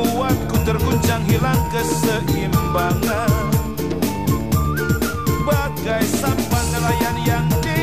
membuatku terguncang hilang keseimbangan. Bagai sampan nelayan yang di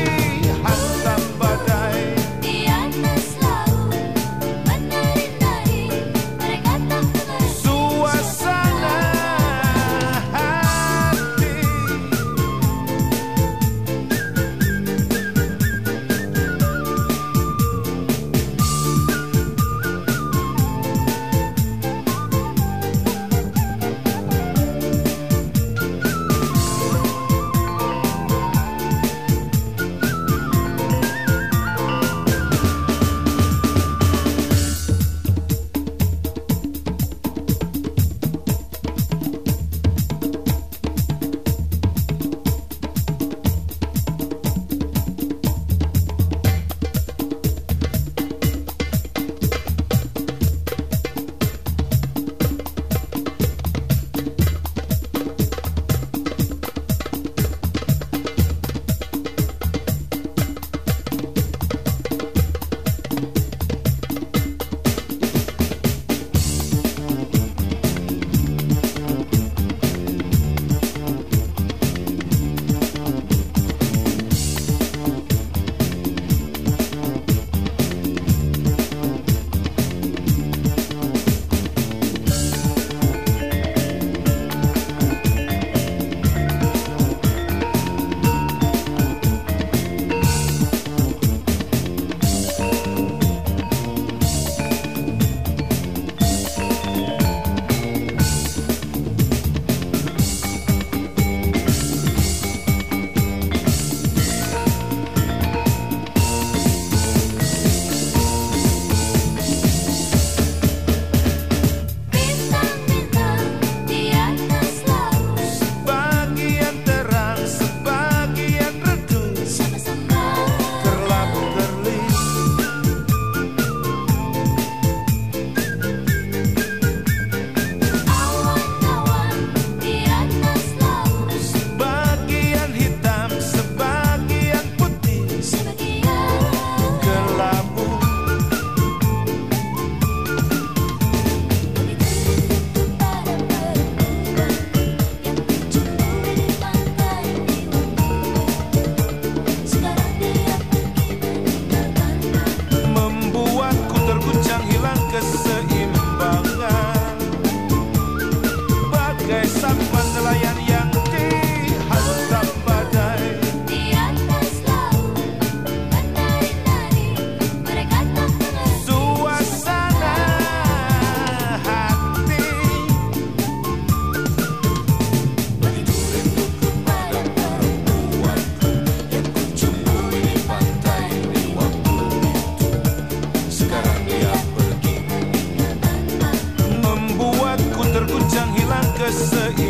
sekarang dia pergi. Membuatku terguncang hilang keseimbangan.